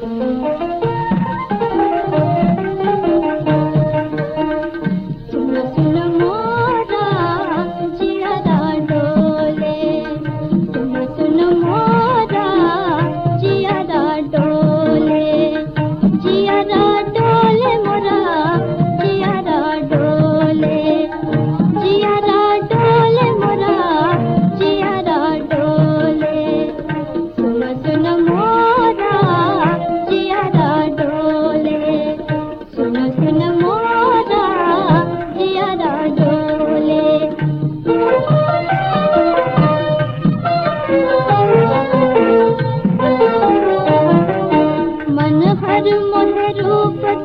Música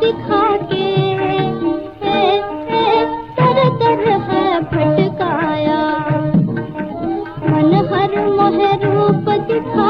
दिखा के तरह मन हर मोह रूप दिखा